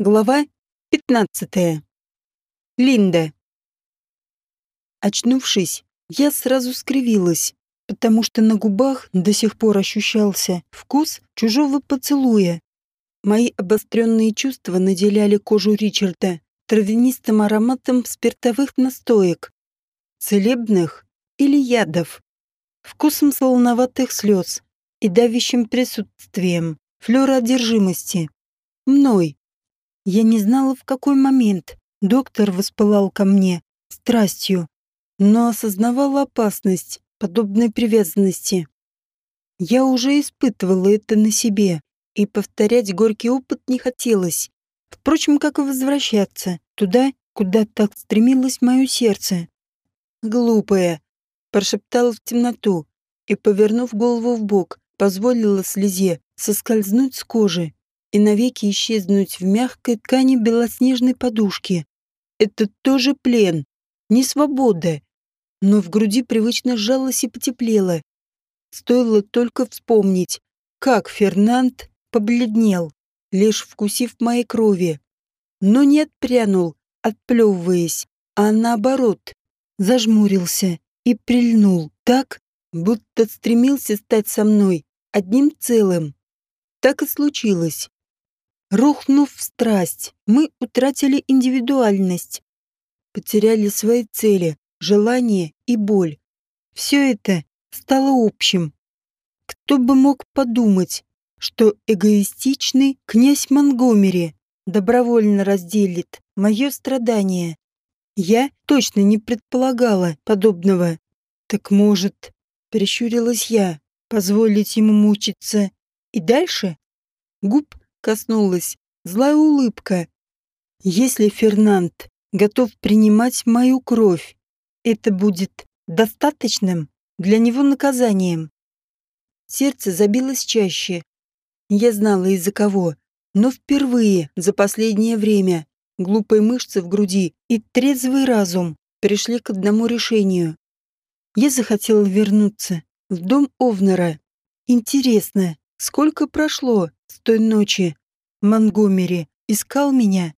Глава 15. Линда. Очнувшись, я сразу скривилась, потому что на губах до сих пор ощущался вкус чужого поцелуя. Мои обостренные чувства наделяли кожу Ричарда травянистым ароматом спиртовых настоек, целебных или ядов, вкусом солоноватых слез и давящим присутствием флера одержимости. Мной, я не знала, в какой момент доктор воспылал ко мне страстью, но осознавала опасность подобной привязанности. Я уже испытывала это на себе, и повторять горький опыт не хотелось. Впрочем, как и возвращаться туда, куда так стремилось мое сердце. «Глупая», — прошептала в темноту и, повернув голову в бок, позволила слезе соскользнуть с кожи и навеки исчезнуть в мягкой ткани белоснежной подушки. Это тоже плен, не свобода. Но в груди привычно сжалось и потеплело. Стоило только вспомнить, как Фернанд побледнел, лишь вкусив моей крови. Но не отпрянул, отплевываясь, а наоборот, зажмурился и прильнул так, будто стремился стать со мной одним целым. Так и случилось. Рухнув в страсть, мы утратили индивидуальность, потеряли свои цели, желания и боль. Все это стало общим. Кто бы мог подумать, что эгоистичный князь Монгомери добровольно разделит мое страдание. Я точно не предполагала подобного. Так может, прищурилась я, позволить ему мучиться и дальше? Губ коснулась злая улыбка. Если Фернанд готов принимать мою кровь, это будет достаточным для него наказанием. Сердце забилось чаще. Я знала из-за кого, но впервые за последнее время глупые мышцы в груди и трезвый разум пришли к одному решению. Я захотела вернуться в дом Овнера. Интересно, сколько прошло с той ночи, Монгомери искал меня.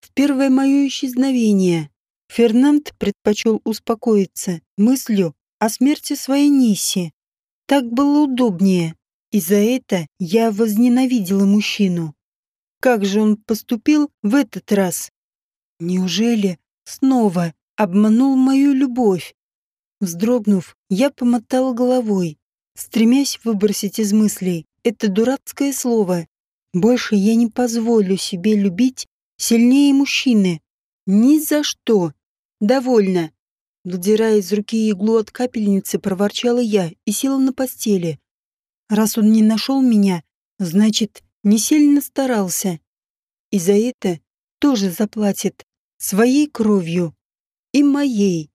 В первое мое исчезновение Фернанд предпочел успокоиться мыслью о смерти своей Ниси. Так было удобнее, и за это я возненавидела мужчину. Как же он поступил в этот раз? Неужели снова обманул мою любовь? Вздрогнув, я помотала головой, стремясь выбросить из мыслей это дурацкое слово. Больше я не позволю себе любить сильнее мужчины. Ни за что. Довольно. Вдирая из руки иглу от капельницы, проворчала я и села на постели. Раз он не нашел меня, значит, не сильно старался. И за это тоже заплатит своей кровью и моей.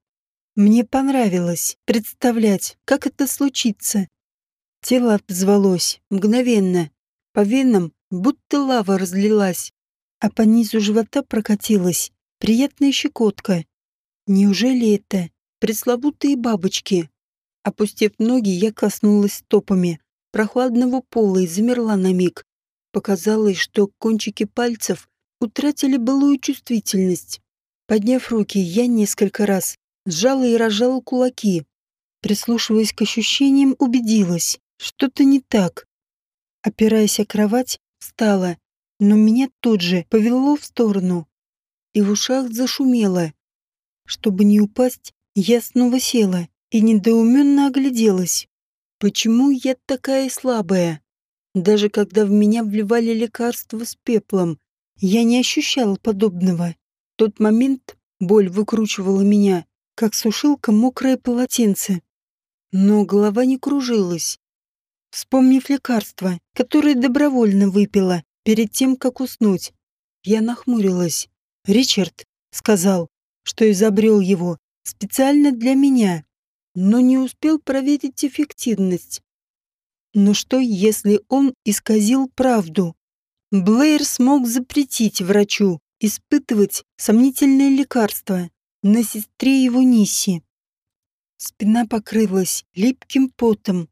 Мне понравилось представлять, как это случится. Тело отозвалось мгновенно. По венам будто лава разлилась, а по низу живота прокатилась приятная щекотка. Неужели это пресловутые бабочки? Опустив ноги, я коснулась стопами прохладного пола и замерла на миг. Показалось, что кончики пальцев утратили былую чувствительность. Подняв руки, я несколько раз сжала и разжала кулаки. Прислушиваясь к ощущениям, убедилась, что-то не так. Опираясь о кровать, встала, но меня тут же повело в сторону, и в ушах зашумело. Чтобы не упасть, я снова села и недоуменно огляделась. Почему я такая слабая? Даже когда в меня вливали лекарства с пеплом, я не ощущала подобного. В тот момент боль выкручивала меня, как сушилка мокрое полотенце. Но голова не кружилась вспомнив лекарство, которое добровольно выпила перед тем, как уснуть. Я нахмурилась. Ричард сказал, что изобрел его специально для меня, но не успел проверить эффективность. Но что, если он исказил правду? Блэйр смог запретить врачу испытывать сомнительные лекарства на сестре его Ниси. Спина покрылась липким потом,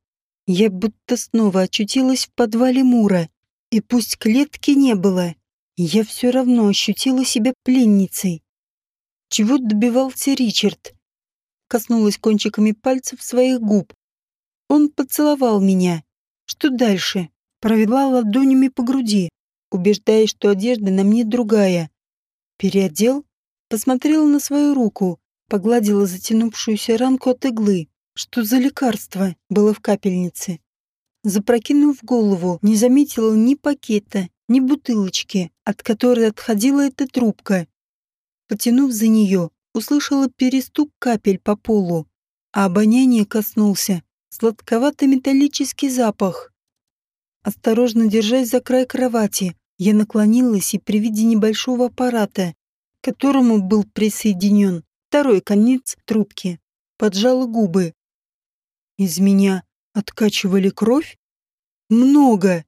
я будто снова очутилась в подвале Мура, и пусть клетки не было, я все равно ощутила себя пленницей. Чего добивался Ричард? Коснулась кончиками пальцев своих губ. Он поцеловал меня. Что дальше? Провела ладонями по груди, убеждая, что одежда на мне другая. Переодел, посмотрела на свою руку, погладила затянувшуюся ранку от иглы. Что за лекарство было в капельнице? Запрокинув голову, не заметила ни пакета, ни бутылочки, от которой отходила эта трубка. Потянув за нее, услышала перестук капель по полу, а обоняние коснулся сладковатый металлический запах. Осторожно держась за край кровати, я наклонилась и при виде небольшого аппарата, к которому был присоединен второй конец трубки, поджала губы. Из меня откачивали кровь? Много.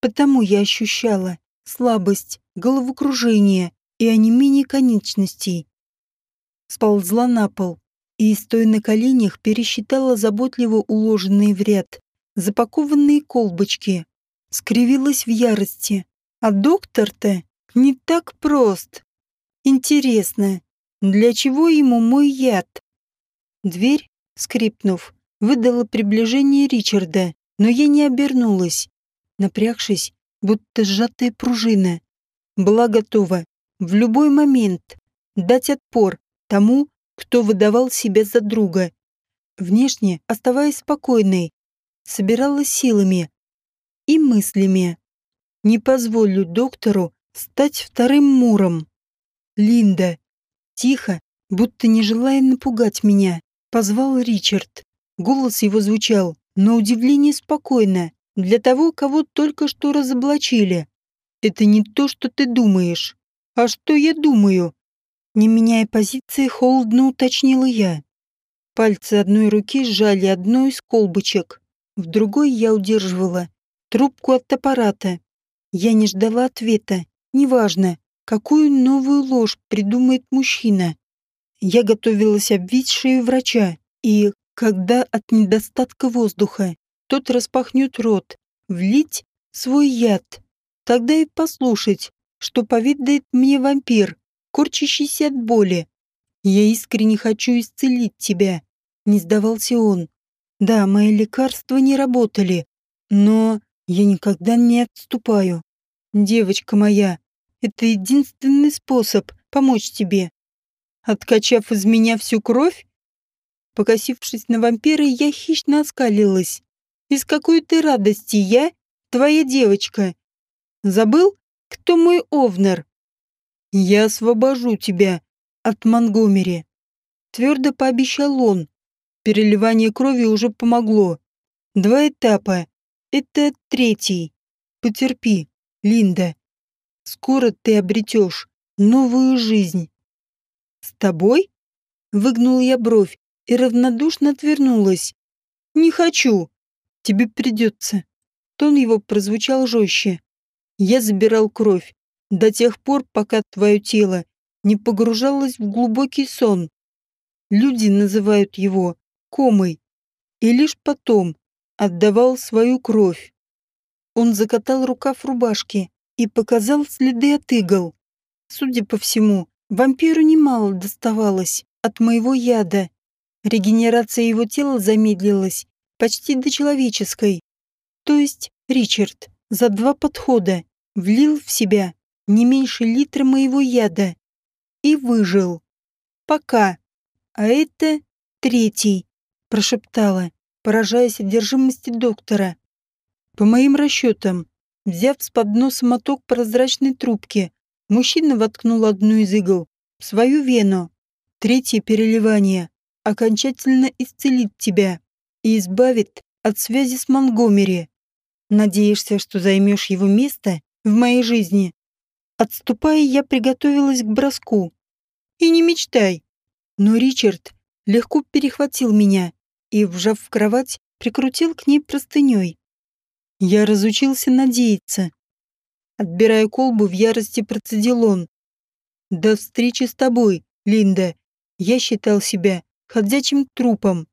Потому я ощущала слабость, головокружение и онемение конечностей. Сползла на пол и, стоя на коленях, пересчитала заботливо уложенные в ряд запакованные колбочки. Скривилась в ярости. А доктор-то не так прост. Интересно, для чего ему мой яд? Дверь, скрипнув, выдала приближение Ричарда, но я не обернулась напрягшись, будто сжатая пружина. Была готова в любой момент дать отпор тому, кто выдавал себя за друга. Внешне, оставаясь спокойной, собиралась силами и мыслями. Не позволю доктору стать вторым Муром. Линда. Тихо, будто не желая напугать меня, позвал Ричард. Голос его звучал, на удивление спокойно для того, кого только что разоблачили. Это не то, что ты думаешь. А что я думаю? Не меняя позиции, холодно уточнила я. Пальцы одной руки сжали одну из колбочек. В другой я удерживала трубку от аппарата. Я не ждала ответа. Неважно, какую новую ложь придумает мужчина. Я готовилась обвить шею врача, и, когда от недостатка воздуха тот распахнет рот, влить свой яд. Тогда и послушать, что поведает мне вампир, корчащийся от боли. Я искренне хочу исцелить тебя, не сдавался он. Да, мои лекарства не работали, но я никогда не отступаю. Девочка моя, это единственный способ помочь тебе. Откачав из меня всю кровь, покосившись на вампира, я хищно оскалилась. Из какой ты радости я, твоя девочка. Забыл, кто мой Овнер? Я освобожу тебя от Монгомери. Твердо пообещал он. Переливание крови уже помогло. Два этапа. Это третий. Потерпи, Линда. Скоро ты обретешь новую жизнь. С тобой? Выгнул я бровь и равнодушно отвернулась. Не хочу. Тебе придется. Тон его прозвучал жестче. Я забирал кровь до тех пор, пока твое тело не погружалось в глубокий сон. Люди называют его комой. И лишь потом отдавал свою кровь. Он закатал рукав рубашки и показал следы от игл. Судя по всему, вампиру немало доставалось от моего яда. Регенерация его тела замедлилась почти до человеческой. То есть Ричард за два подхода влил в себя не меньше литра моего яда и выжил. Пока. А это третий, прошептала, поражаясь одержимости доктора. По моим расчетам, взяв с подноса моток прозрачной трубки, мужчина воткнул одну из игл в свою вену. Третье переливание окончательно исцелит тебя и избавит от связи с Монгомери. Надеешься, что займешь его место в моей жизни? Отступая, я приготовилась к броску. И не мечтай. Но Ричард легко перехватил меня и, вжав в кровать, прикрутил к ней простыней. Я разучился надеяться. Отбирая колбу, в ярости процедил он. «До встречи с тобой, Линда. Я считал себя ходячим трупом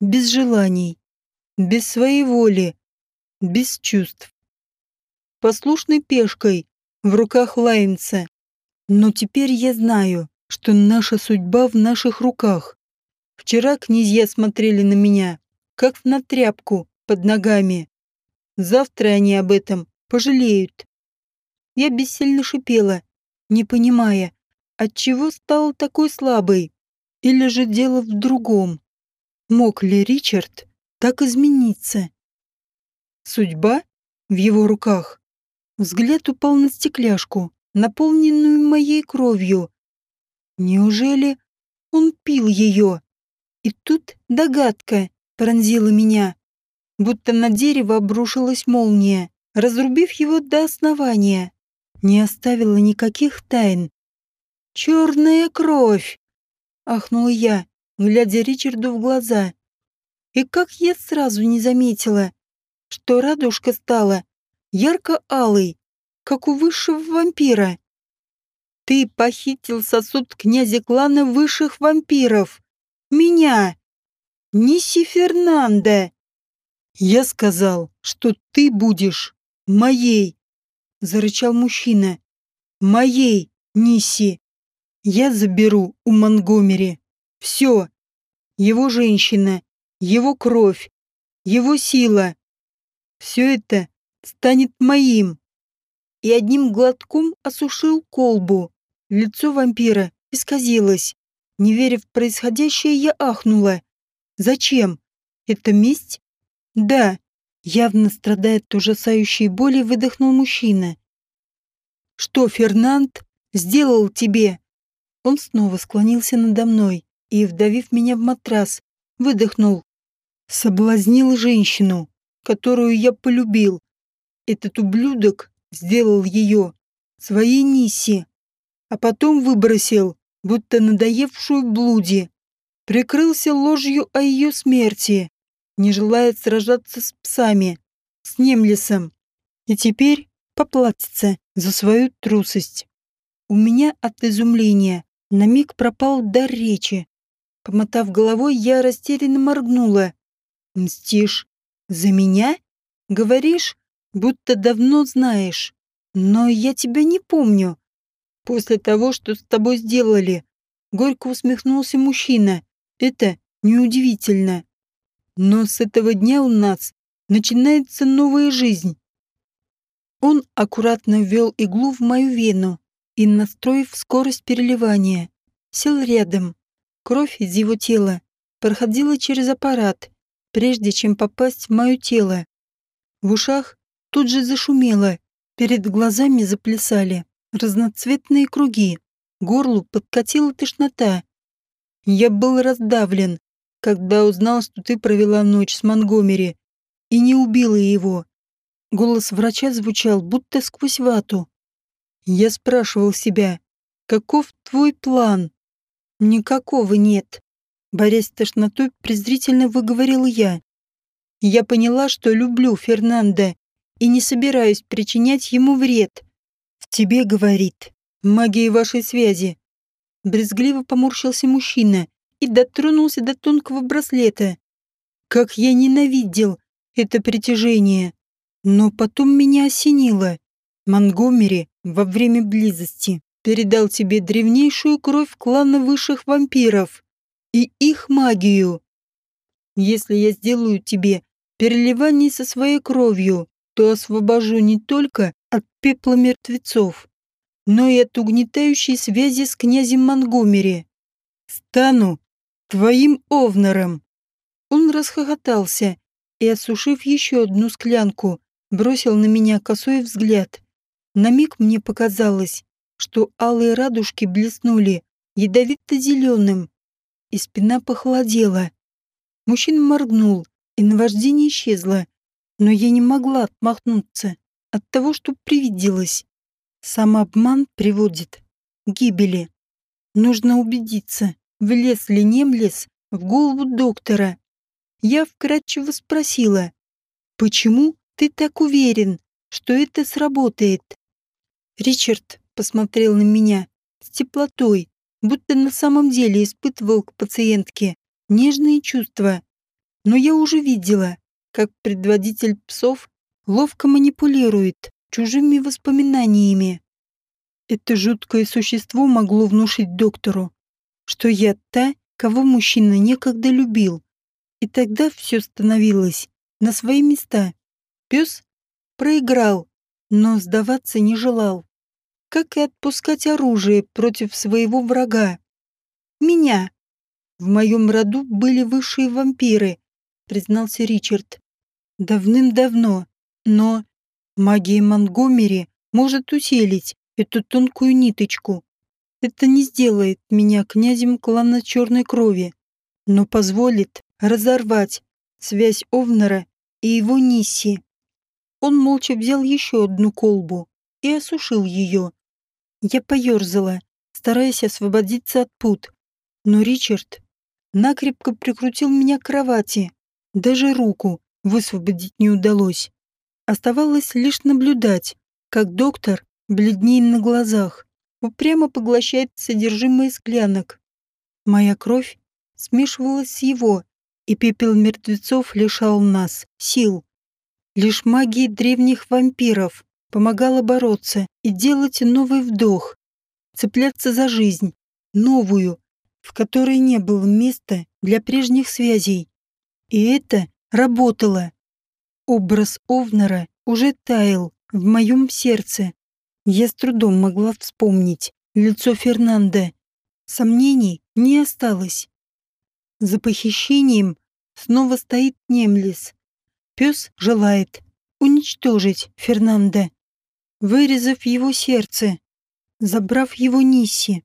без желаний, без своей воли, без чувств. Послушной пешкой, в руках Лайнца. Но теперь я знаю, что наша судьба в наших руках. Вчера князья смотрели на меня, как на тряпку под ногами. Завтра они об этом пожалеют. Я бессильно шипела, не понимая, отчего стала такой слабой. Или же дело в другом. Мог ли Ричард так измениться? Судьба в его руках. Взгляд упал на стекляшку, наполненную моей кровью. Неужели он пил ее? И тут догадка пронзила меня, будто на дерево обрушилась молния, разрубив его до основания. Не оставила никаких тайн. «Черная кровь!» — ахнула я, глядя Ричарду в глаза. И как я сразу не заметила, что радужка стала ярко-алой, как у высшего вампира. Ты похитил сосуд князя клана высших вампиров. Меня. Ниси Фернандо. Я сказал, что ты будешь моей, зарычал мужчина. Моей, Ниси. Я заберу у Монгомери. Все. Его женщина, его кровь, его сила. Все это станет моим. И одним глотком осушил колбу. Лицо вампира исказилось. Не веря в происходящее, я ахнула. Зачем? Это месть? Да. Явно страдая от ужасающей боли, выдохнул мужчина. Что Фернанд сделал тебе? Он снова склонился надо мной и, вдавив меня в матрас, выдохнул. Соблазнил женщину, которую я полюбил. Этот ублюдок сделал ее своей Ниси, а потом выбросил, будто надоевшую блуди. Прикрылся ложью о ее смерти, не желая сражаться с псами, с Немлесом. И теперь поплатится за свою трусость. У меня от изумления на миг пропал дар речи. Помотав головой, я растерянно моргнула. «Мстишь? За меня? Говоришь, будто давно знаешь. Но я тебя не помню. После того, что с тобой сделали, горько усмехнулся мужчина. Это неудивительно. Но с этого дня у нас начинается новая жизнь. Он аккуратно ввел иглу в мою вену и, настроив скорость переливания, сел рядом. Кровь из его тела проходила через аппарат, прежде чем попасть в мое тело. В ушах тут же зашумело, перед глазами заплясали разноцветные круги, горлу подкатила тошнота. Я был раздавлен, когда узнал, что ты провела ночь с Монгомери и не убила его. Голос врача звучал, будто сквозь вату. Я спрашивал себя, каков твой план? Никакого нет. Борясь с тошнотой, презрительно выговорил я. Я поняла, что люблю Фернанда и не собираюсь причинять ему вред. В тебе, говорит, магия вашей связи. Брезгливо поморщился мужчина и дотронулся до тонкого браслета. Как я ненавидел это притяжение. Но потом меня осенило. Монгомери во время близости передал тебе древнейшую кровь клана высших вампиров и их магию. Если я сделаю тебе переливание со своей кровью, то освобожу не только от пепла мертвецов, но и от угнетающей связи с князем Монгомери. Стану твоим овнером. Он расхохотался и, осушив еще одну склянку, бросил на меня косой взгляд. На миг мне показалось, что алые радужки блеснули ядовито-зеленым, и спина похолодела. Мужчина моргнул, и наваждение исчезло, но я не могла отмахнуться от того, что привиделось. Самообман приводит к гибели. Нужно убедиться, влез ли немлес в голову доктора. Я вкратчиво спросила, почему ты так уверен, что это сработает? Ричард посмотрел на меня с теплотой, будто на самом деле испытывал к пациентке нежные чувства. Но я уже видела, как предводитель псов ловко манипулирует чужими воспоминаниями. Это жуткое существо могло внушить доктору, что я та, кого мужчина некогда любил. И тогда все становилось на свои места. Пес проиграл, но сдаваться не желал. Как и отпускать оружие против своего врага. Меня. В моем роду были высшие вампиры, признался Ричард. Давным-давно. Но магия Монгомери может усилить эту тонкую ниточку. Это не сделает меня князем клана черной крови, но позволит разорвать связь Овнера и его Нисси. Он молча взял еще одну колбу и осушил ее. Я поерзала, стараясь освободиться от пут, но Ричард накрепко прикрутил меня к кровати. Даже руку высвободить не удалось. Оставалось лишь наблюдать, как доктор бледнеет на глазах, упрямо поглощает содержимое склянок. Моя кровь смешивалась с его, и пепел мертвецов лишал нас сил. Лишь магия древних вампиров помогала бороться и делать новый вдох, цепляться за жизнь, новую, в которой не было места для прежних связей. И это работало. Образ Овнера уже таял в моем сердце. Я с трудом могла вспомнить лицо Фернанда. Сомнений не осталось. За похищением снова стоит Немлис. Пес желает уничтожить Фернанда, вырезав его сердце, забрав его Нисси.